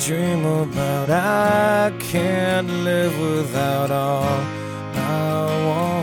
dream about. I can't live without all I want.